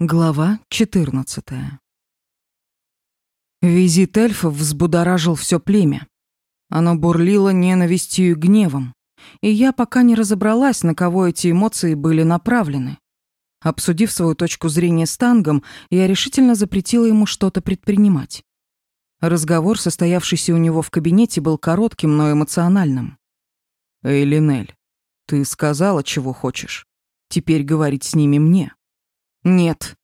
Глава 14. Визит эльфа взбудоражил все племя. Оно бурлило ненавистью и гневом, и я пока не разобралась, на кого эти эмоции были направлены. Обсудив свою точку зрения с Тангом, я решительно запретила ему что-то предпринимать. Разговор, состоявшийся у него в кабинете, был коротким, но эмоциональным. «Эй, Линель, ты сказала, чего хочешь. Теперь говорить с ними мне». «Нет».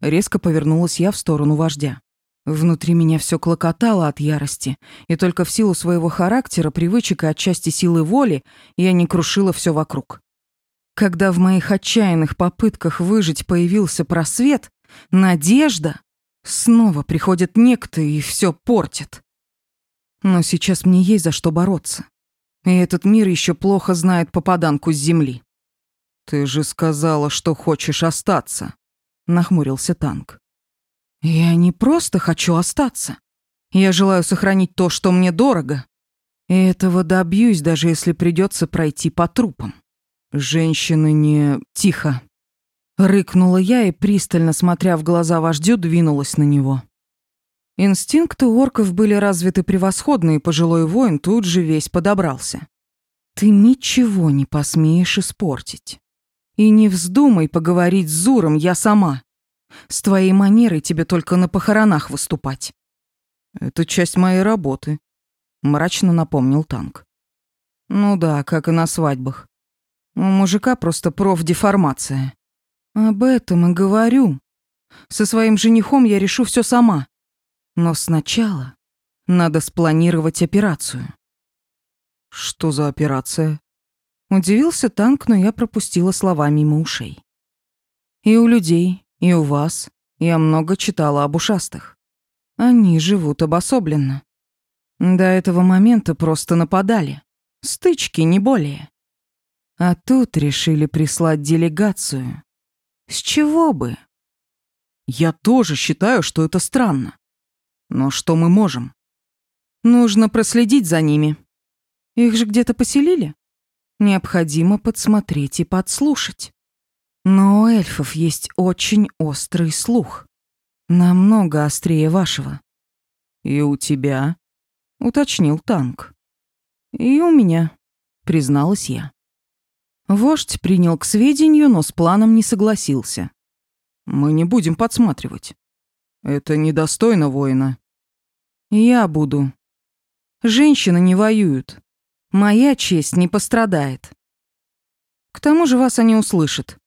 Резко повернулась я в сторону вождя. Внутри меня все клокотало от ярости, и только в силу своего характера, привычек и отчасти силы воли я не крушила все вокруг. Когда в моих отчаянных попытках выжить появился просвет, надежда, снова приходит некто и все портит. Но сейчас мне есть за что бороться. И этот мир еще плохо знает попаданку с земли. «Ты же сказала, что хочешь остаться», нахмурился танк. Я не просто хочу остаться. Я желаю сохранить то, что мне дорого. И этого добьюсь, даже если придется пройти по трупам. Женщины не... Тихо. Рыкнула я и, пристально смотря в глаза вождю, двинулась на него. Инстинкты орков были развиты превосходно, и пожилой воин тут же весь подобрался. «Ты ничего не посмеешь испортить. И не вздумай поговорить с Зуром, я сама. С твоей манерой тебе только на похоронах выступать. Это часть моей работы, мрачно напомнил танк. Ну да, как и на свадьбах. У мужика просто профдеформация. Об этом и говорю. Со своим женихом я решу все сама. Но сначала надо спланировать операцию. Что за операция? Удивился танк, но я пропустила слова мимо ушей. «И у людей, и у вас я много читала об ушастых. Они живут обособленно. До этого момента просто нападали. Стычки, не более. А тут решили прислать делегацию. С чего бы? Я тоже считаю, что это странно. Но что мы можем? Нужно проследить за ними. Их же где-то поселили? необходимо подсмотреть и подслушать. Но у эльфов есть очень острый слух. Намного острее вашего. И у тебя, уточнил танк. И у меня, призналась я. Вождь принял к сведению, но с планом не согласился. Мы не будем подсматривать. Это недостойно воина. Я буду. Женщины не воюют, Моя честь не пострадает. К тому же вас они услышат.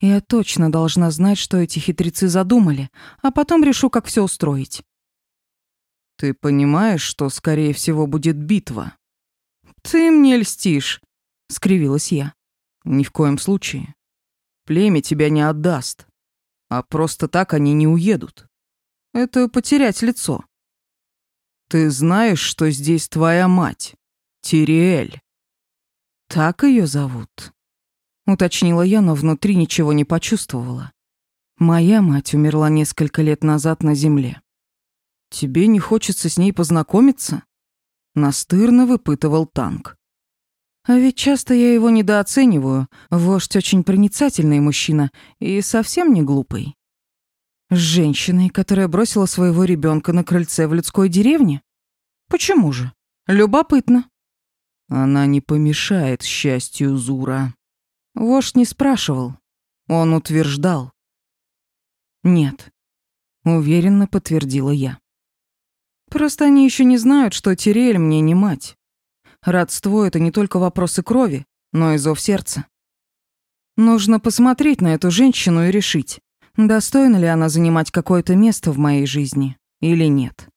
Я точно должна знать, что эти хитрецы задумали, а потом решу, как все устроить. Ты понимаешь, что, скорее всего, будет битва? Ты мне льстишь, — скривилась я. Ни в коем случае. Племя тебя не отдаст. А просто так они не уедут. Это потерять лицо. Ты знаешь, что здесь твоя мать. «Тириэль». Так ее зовут. Уточнила я, но внутри ничего не почувствовала. Моя мать умерла несколько лет назад на земле. Тебе не хочется с ней познакомиться? Настырно выпытывал танк. А ведь часто я его недооцениваю. Вождь очень проницательный мужчина и совсем не глупый. С женщиной, которая бросила своего ребенка на крыльце в людской деревне? Почему же? Любопытно. Она не помешает счастью Зура. Вождь не спрашивал. Он утверждал. Нет. Уверенно подтвердила я. Просто они еще не знают, что Тирель мне не мать. Родство — это не только вопросы крови, но и зов сердца. Нужно посмотреть на эту женщину и решить, достойна ли она занимать какое-то место в моей жизни или нет.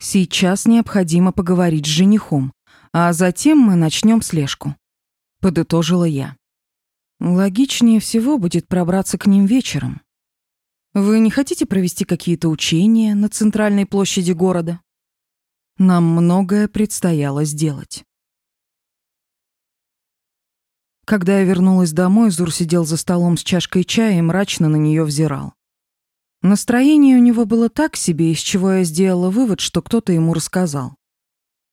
Сейчас необходимо поговорить с женихом, а затем мы начнем слежку», — подытожила я. «Логичнее всего будет пробраться к ним вечером. Вы не хотите провести какие-то учения на центральной площади города? Нам многое предстояло сделать». Когда я вернулась домой, Зур сидел за столом с чашкой чая и мрачно на нее взирал. Настроение у него было так себе, из чего я сделала вывод, что кто-то ему рассказал.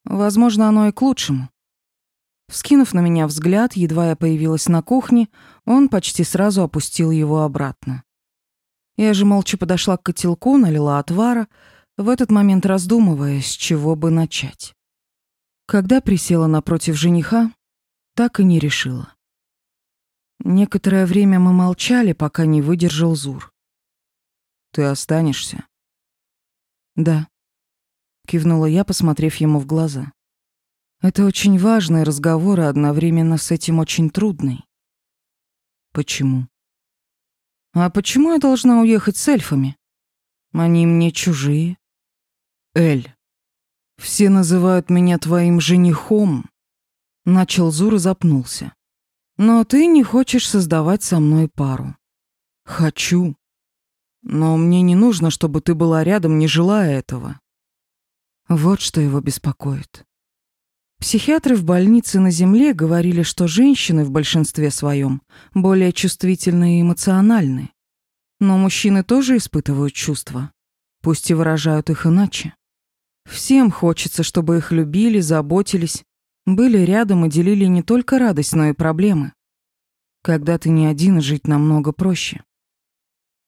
Возможно, оно и к лучшему. Вскинув на меня взгляд, едва я появилась на кухне, он почти сразу опустил его обратно. Я же молча подошла к котелку, налила отвара, в этот момент раздумывая, с чего бы начать. Когда присела напротив жениха, так и не решила. Некоторое время мы молчали, пока не выдержал Зур. «Ты останешься?» «Да», Кивнула я, посмотрев ему в глаза. Это очень важный разговор, а одновременно с этим очень трудный. Почему? А почему я должна уехать с эльфами? Они мне чужие. Эль, все называют меня твоим женихом. Начал Зур и запнулся. Но ты не хочешь создавать со мной пару. Хочу. Но мне не нужно, чтобы ты была рядом, не желая этого. Вот что его беспокоит. Психиатры в больнице на Земле говорили, что женщины в большинстве своем более чувствительны и эмоциональны. Но мужчины тоже испытывают чувства, пусть и выражают их иначе. Всем хочется, чтобы их любили, заботились, были рядом и делили не только радость, но и проблемы. Когда ты не один, жить намного проще.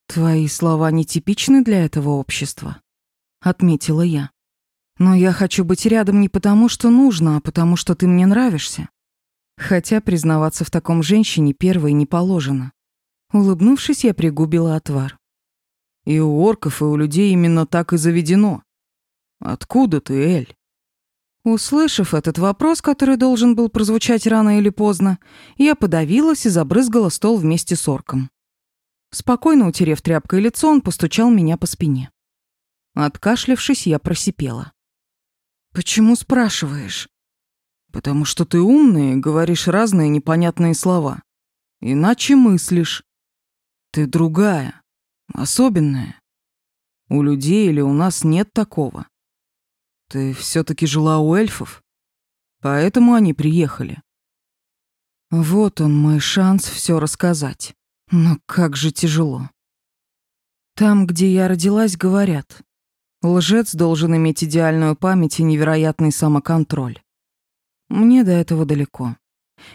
Твои слова нетипичны для этого общества, отметила я. Но я хочу быть рядом не потому, что нужно, а потому, что ты мне нравишься. Хотя признаваться в таком женщине первой не положено. Улыбнувшись, я пригубила отвар. И у орков, и у людей именно так и заведено. Откуда ты, Эль? Услышав этот вопрос, который должен был прозвучать рано или поздно, я подавилась и забрызгала стол вместе с орком. Спокойно утерев тряпкой лицо, он постучал меня по спине. Откашлявшись, я просипела. «Почему спрашиваешь?» «Потому что ты умный, говоришь разные непонятные слова. Иначе мыслишь. Ты другая, особенная. У людей или у нас нет такого. Ты все-таки жила у эльфов, поэтому они приехали». Вот он мой шанс все рассказать. Но как же тяжело. Там, где я родилась, говорят, Лжец должен иметь идеальную память и невероятный самоконтроль. Мне до этого далеко.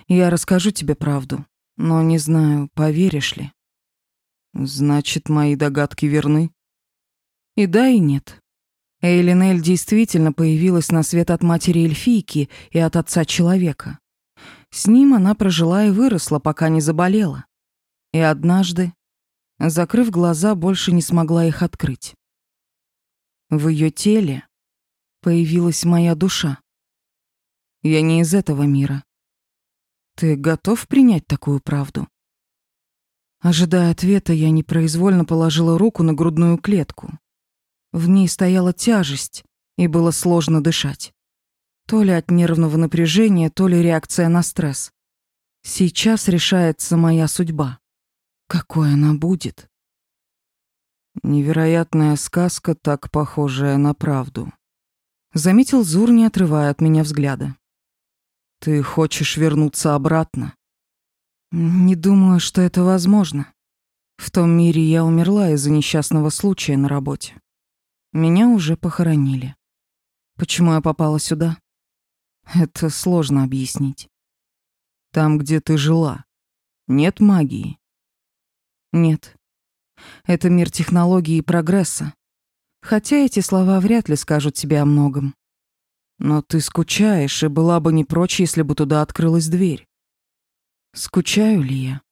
Я расскажу тебе правду, но не знаю, поверишь ли. Значит, мои догадки верны? И да, и нет. Эйлинель действительно появилась на свет от матери эльфийки и от отца человека. С ним она прожила и выросла, пока не заболела. И однажды, закрыв глаза, больше не смогла их открыть. В ее теле появилась моя душа. Я не из этого мира. Ты готов принять такую правду? Ожидая ответа, я непроизвольно положила руку на грудную клетку. В ней стояла тяжесть, и было сложно дышать. То ли от нервного напряжения, то ли реакция на стресс. Сейчас решается моя судьба. Какой она будет? Невероятная сказка, так похожая на правду. Заметил Зур, не отрывая от меня взгляда. Ты хочешь вернуться обратно? Не думаю, что это возможно. В том мире я умерла из-за несчастного случая на работе. Меня уже похоронили. Почему я попала сюда? Это сложно объяснить. Там, где ты жила, нет магии. Нет. Это мир технологии и прогресса. Хотя эти слова вряд ли скажут тебе о многом. Но ты скучаешь, и была бы не прочь, если бы туда открылась дверь. Скучаю ли я?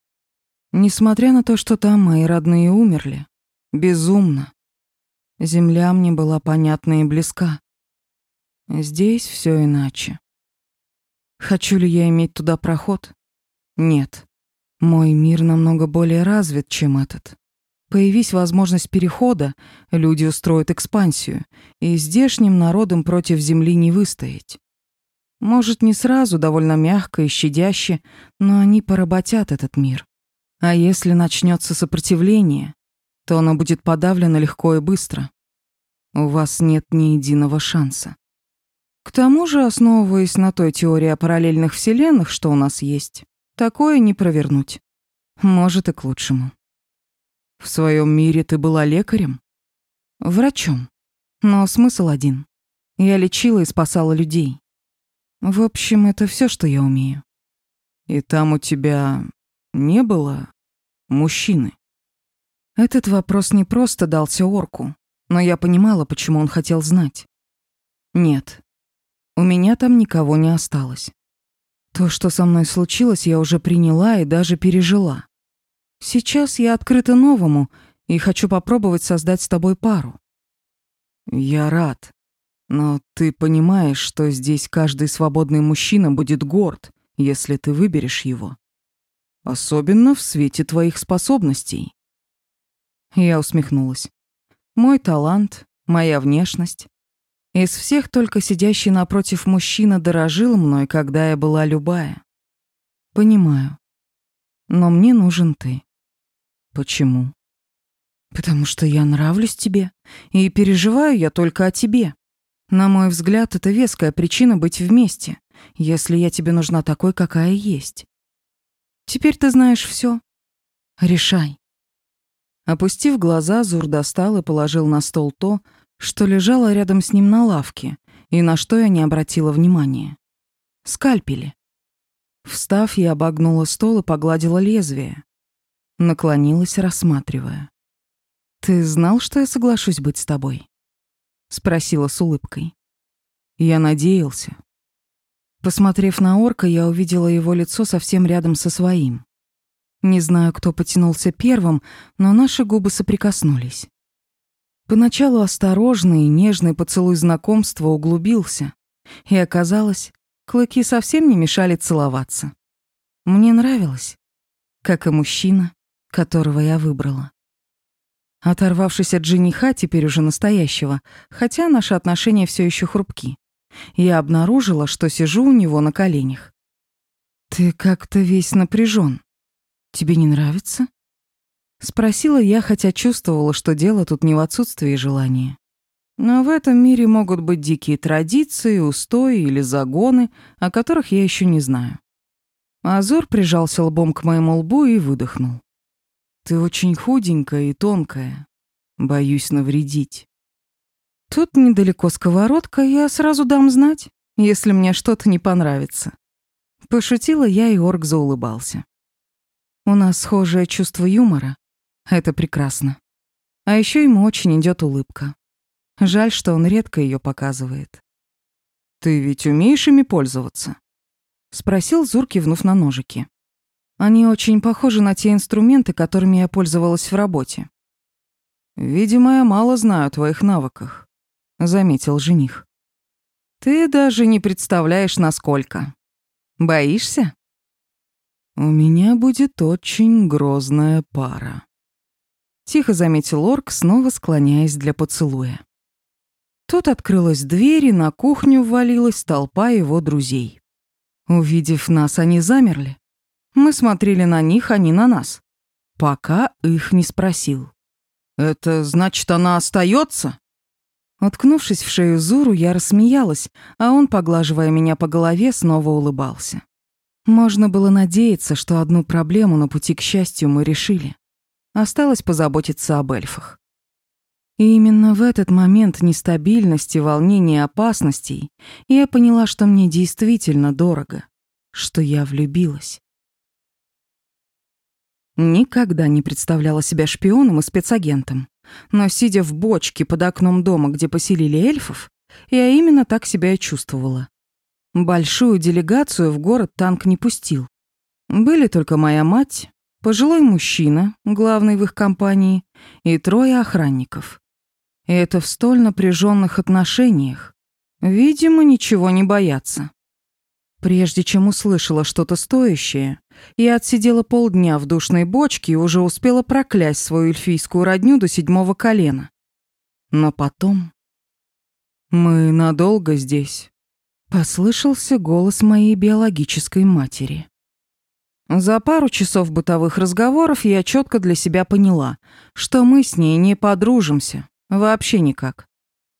Несмотря на то, что там мои родные умерли, безумно. Земля мне была понятна и близка. Здесь все иначе. Хочу ли я иметь туда проход? Нет. Мой мир намного более развит, чем этот. Появись возможность перехода, люди устроят экспансию, и здешним народом против земли не выстоять. Может, не сразу, довольно мягко и щадяще, но они поработят этот мир. А если начнется сопротивление, то оно будет подавлено легко и быстро. У вас нет ни единого шанса. К тому же, основываясь на той теории о параллельных вселенных, что у нас есть, такое не провернуть. Может, и к лучшему. В своем мире ты была лекарем? Врачом. Но смысл один. Я лечила и спасала людей. В общем, это все, что я умею. И там у тебя не было мужчины? Этот вопрос не просто дался орку, но я понимала, почему он хотел знать. Нет, у меня там никого не осталось. То, что со мной случилось, я уже приняла и даже пережила. Сейчас я открыта новому и хочу попробовать создать с тобой пару. Я рад. Но ты понимаешь, что здесь каждый свободный мужчина будет горд, если ты выберешь его. Особенно в свете твоих способностей. Я усмехнулась. Мой талант, моя внешность. Из всех только сидящий напротив мужчина дорожил мной, когда я была любая. Понимаю. Но мне нужен ты. Почему? Потому что я нравлюсь тебе, и переживаю я только о тебе. На мой взгляд, это веская причина быть вместе, если я тебе нужна такой, какая есть. Теперь ты знаешь все. Решай. Опустив глаза, Зур достал и положил на стол то, что лежало рядом с ним на лавке, и на что я не обратила внимания. Скальпели. Встав, я обогнула стол и погладила лезвие, наклонилась, рассматривая. «Ты знал, что я соглашусь быть с тобой?» — спросила с улыбкой. «Я надеялся». Посмотрев на орка, я увидела его лицо совсем рядом со своим. Не знаю, кто потянулся первым, но наши губы соприкоснулись. Поначалу осторожный и нежный поцелуй знакомства углубился, и оказалось, клыки совсем не мешали целоваться. Мне нравилось, как и мужчина, которого я выбрала. Оторвавшись от жениха, теперь уже настоящего, хотя наши отношения все еще хрупки, я обнаружила, что сижу у него на коленях. «Ты как-то весь напряжен. Тебе не нравится?» Спросила я, хотя чувствовала, что дело тут не в отсутствии желания. Но в этом мире могут быть дикие традиции, устои или загоны, о которых я еще не знаю. Азор прижался лбом к моему лбу и выдохнул. Ты очень худенькая и тонкая. Боюсь навредить. Тут недалеко сковородка, я сразу дам знать, если мне что-то не понравится. Пошутила я, и Орг заулыбался. У нас схожее чувство юмора. Это прекрасно. А еще ему очень идет улыбка. Жаль, что он редко ее показывает. «Ты ведь умеешь ими пользоваться?» — спросил Зур, кивнув на ножики. Они очень похожи на те инструменты, которыми я пользовалась в работе. «Видимо, я мало знаю о твоих навыках», — заметил жених. «Ты даже не представляешь, насколько. Боишься?» «У меня будет очень грозная пара», — тихо заметил орк, снова склоняясь для поцелуя. Тут открылась дверь, и на кухню ввалилась толпа его друзей. Увидев нас, они замерли. Мы смотрели на них, а не на нас. Пока их не спросил. «Это значит, она остается?» Откнувшись в шею Зуру, я рассмеялась, а он, поглаживая меня по голове, снова улыбался. Можно было надеяться, что одну проблему на пути к счастью мы решили. Осталось позаботиться об эльфах. И именно в этот момент нестабильности, волнения, опасностей я поняла, что мне действительно дорого, что я влюбилась. Никогда не представляла себя шпионом и спецагентом. Но сидя в бочке под окном дома, где поселили эльфов, я именно так себя и чувствовала. Большую делегацию в город танк не пустил. Были только моя мать, пожилой мужчина, главный в их компании, и трое охранников. И это в столь напряженных отношениях. Видимо, ничего не бояться. Прежде чем услышала что-то стоящее, я отсидела полдня в душной бочке и уже успела проклясть свою эльфийскую родню до седьмого колена. Но потом... «Мы надолго здесь», — послышался голос моей биологической матери. За пару часов бытовых разговоров я четко для себя поняла, что мы с ней не подружимся, вообще никак.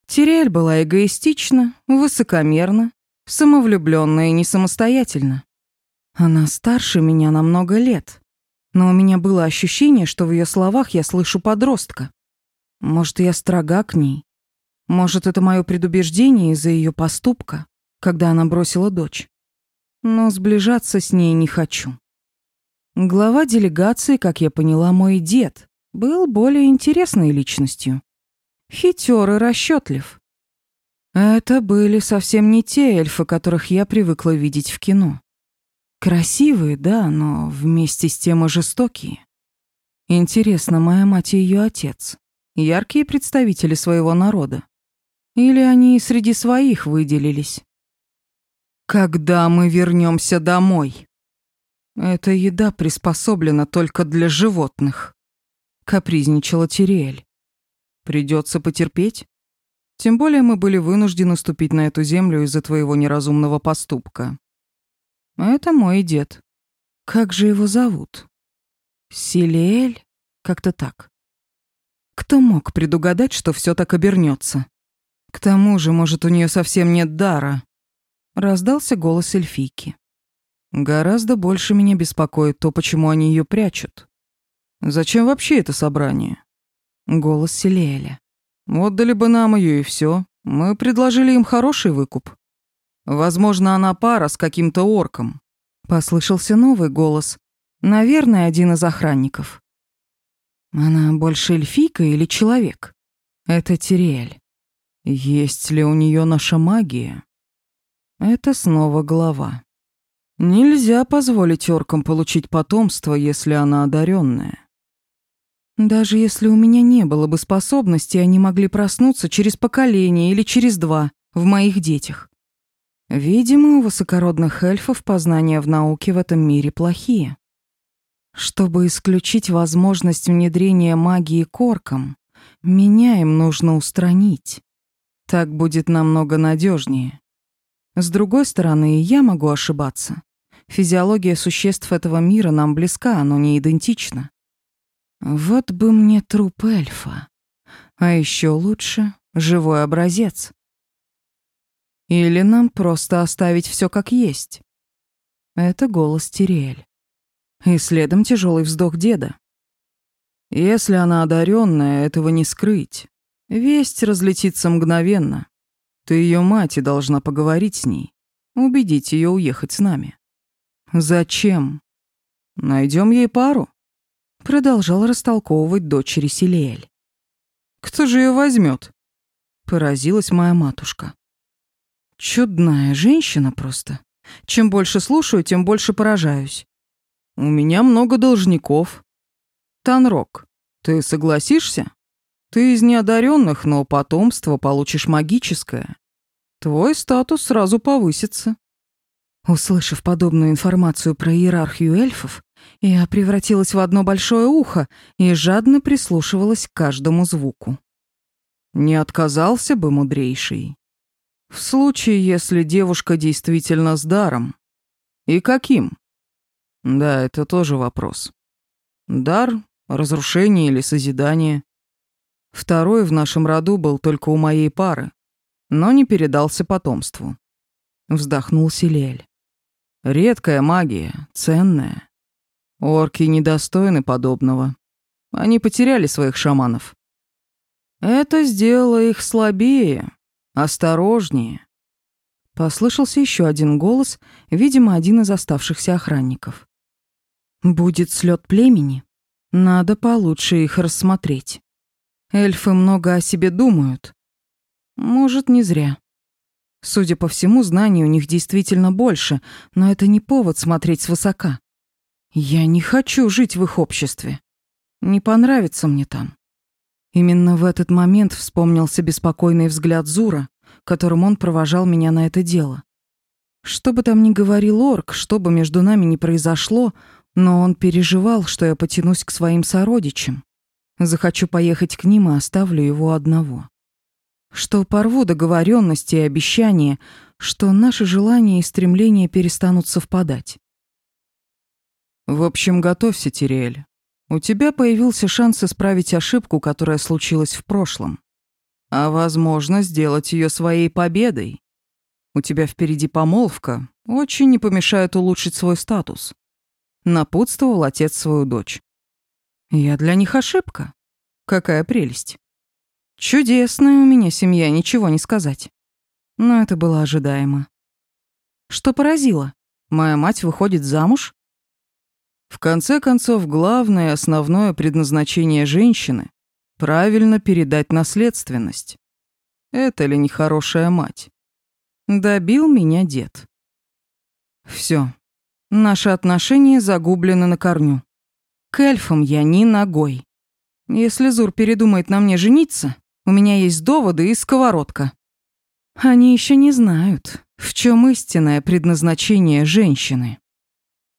Терель была эгоистична, высокомерна самовлюбленная и не несамостоятельна. Она старше меня на много лет, но у меня было ощущение, что в ее словах я слышу подростка. Может, я строга к ней. Может, это мое предубеждение из-за ее поступка, когда она бросила дочь. Но сближаться с ней не хочу. Глава делегации, как я поняла, мой дед, был более интересной личностью. Хитер и расчетлив. Это были совсем не те эльфы, которых я привыкла видеть в кино. Красивые, да, но вместе с тем и жестокие. Интересно, моя мать и ее отец — яркие представители своего народа. Или они среди своих выделились? Когда мы вернемся домой? Эта еда приспособлена только для животных, капризничала Тириэль. Придется потерпеть. Тем более мы были вынуждены ступить на эту землю из-за твоего неразумного поступка. Это мой дед. Как же его зовут? Силиэль? Как-то так. Кто мог предугадать, что все так обернется? К тому же, может, у нее совсем нет дара. Раздался голос эльфийки. Гораздо больше меня беспокоит то, почему они ее прячут. Зачем вообще это собрание? Голос Силиэля. Вот дали бы нам ее и все. Мы предложили им хороший выкуп. Возможно, она пара с каким-то орком. Послышался новый голос. Наверное, один из охранников. Она больше эльфийка или человек? Это Тириэль. Есть ли у нее наша магия? Это снова глава. Нельзя позволить оркам получить потомство, если она одаренная. Даже если у меня не было бы способности, они могли проснуться через поколение или через два в моих детях. Видимо, у высокородных эльфов познания в науке в этом мире плохие. Чтобы исключить возможность внедрения магии корком, меня им нужно устранить. Так будет намного надежнее. С другой стороны, я могу ошибаться. Физиология существ этого мира нам близка, но не идентична. Вот бы мне труп эльфа. А еще лучше — живой образец. Или нам просто оставить все как есть. Это голос Тириэль. И следом тяжелый вздох деда. Если она одаренная, этого не скрыть. Весть разлетится мгновенно. Ты ее мать и должна поговорить с ней. Убедить ее уехать с нами. Зачем? Найдем ей пару продолжал растолковывать дочери Селиэль. «Кто же ее возьмет?» — поразилась моя матушка. «Чудная женщина просто. Чем больше слушаю, тем больше поражаюсь. У меня много должников. Танрок, ты согласишься? Ты из неодаренных, но потомство получишь магическое. Твой статус сразу повысится. Услышав подобную информацию про иерархию эльфов, я превратилась в одно большое ухо и жадно прислушивалась к каждому звуку. «Не отказался бы мудрейший?» «В случае, если девушка действительно с даром». «И каким?» «Да, это тоже вопрос. Дар, разрушение или созидание?» Второй в нашем роду был только у моей пары, но не передался потомству. Вздохнул Силель. Редкая магия, ценная. Орки недостойны подобного. Они потеряли своих шаманов. Это сделало их слабее, осторожнее. Послышался еще один голос, видимо, один из оставшихся охранников. Будет слет племени. Надо получше их рассмотреть. Эльфы много о себе думают. Может, не зря. Судя по всему, знаний у них действительно больше, но это не повод смотреть свысока. Я не хочу жить в их обществе. Не понравится мне там. Именно в этот момент вспомнился беспокойный взгляд Зура, которым он провожал меня на это дело. Что бы там ни говорил Орк, что бы между нами ни произошло, но он переживал, что я потянусь к своим сородичам. Захочу поехать к ним и оставлю его одного что порву договоренности и обещания, что наши желания и стремления перестанут совпадать. В общем, готовься, Тириэль. У тебя появился шанс исправить ошибку, которая случилась в прошлом. А возможно, сделать ее своей победой. У тебя впереди помолвка, очень не помешает улучшить свой статус. Напутствовал отец свою дочь. Я для них ошибка. Какая прелесть. Чудесная у меня семья, ничего не сказать. Но это было ожидаемо. Что поразило? Моя мать выходит замуж? В конце концов, главное и основное предназначение женщины — правильно передать наследственность. Это ли не хорошая мать? Добил меня дед. Все. Наши отношения загублены на корню. К эльфам я ни ногой. Если Зур передумает на мне жениться, у меня есть доводы и сковородка». Они еще не знают, в чем истинное предназначение женщины.